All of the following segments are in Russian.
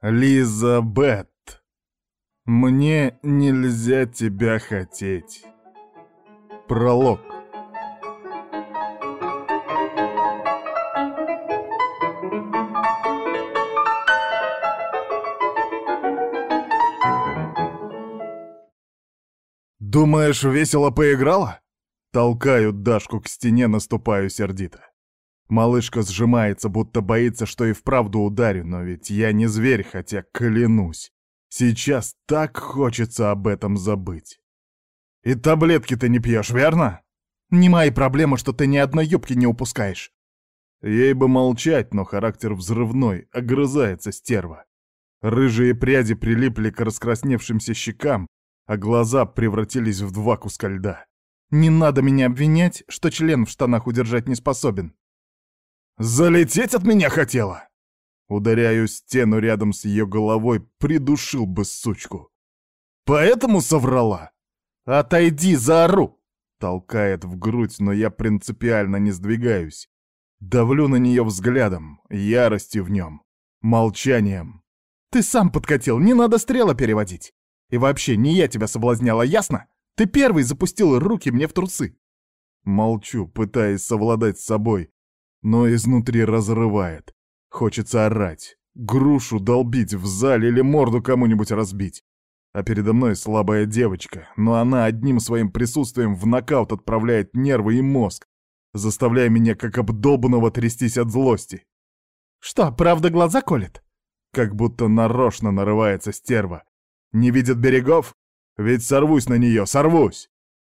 Лизабет, мне нельзя тебя хотеть. Пролог. Думаешь, весело поиграла? Толкаю Дашку к стене, наступаю сердито. Малышка сжимается, будто боится, что и вправду ударю, но ведь я не зверь, хотя клянусь. Сейчас так хочется об этом забыть. И таблетки ты не пьешь, верно? Не моя проблема, что ты ни одной юбки не упускаешь. Ей бы молчать, но характер взрывной, огрызается стерва. Рыжие пряди прилипли к раскрасневшимся щекам, а глаза превратились в два куска льда. Не надо меня обвинять, что член в штанах удержать не способен. «Залететь от меня хотела!» Ударяю стену рядом с ее головой, придушил бы сучку. «Поэтому соврала?» «Отойди, заору!» Толкает в грудь, но я принципиально не сдвигаюсь. Давлю на нее взглядом, яростью в нем, молчанием. «Ты сам подкатил, не надо стрела переводить. И вообще, не я тебя соблазняла, ясно? Ты первый запустил руки мне в трусы». Молчу, пытаясь совладать с собой, но изнутри разрывает. Хочется орать, грушу долбить в зале или морду кому-нибудь разбить. А передо мной слабая девочка, но она одним своим присутствием в нокаут отправляет нервы и мозг, заставляя меня как обдолбанного трястись от злости. «Что, правда глаза колет?» Как будто нарочно нарывается стерва. Не видит берегов? Ведь сорвусь на нее, сорвусь!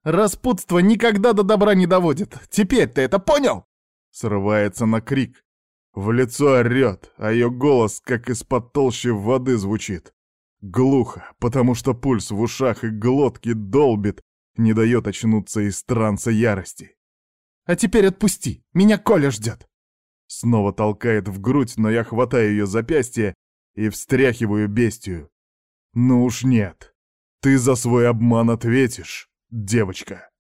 Распутство никогда до добра не доводит. Теперь ты это понял? Срывается на крик. В лицо орёт, а ее голос, как из-под толщи воды, звучит. Глухо, потому что пульс в ушах и глотке долбит, не дает очнуться из транса ярости. «А теперь отпусти, меня Коля ждет!» Снова толкает в грудь, но я хватаю ее запястье и встряхиваю бестию. «Ну уж нет, ты за свой обман ответишь, девочка!»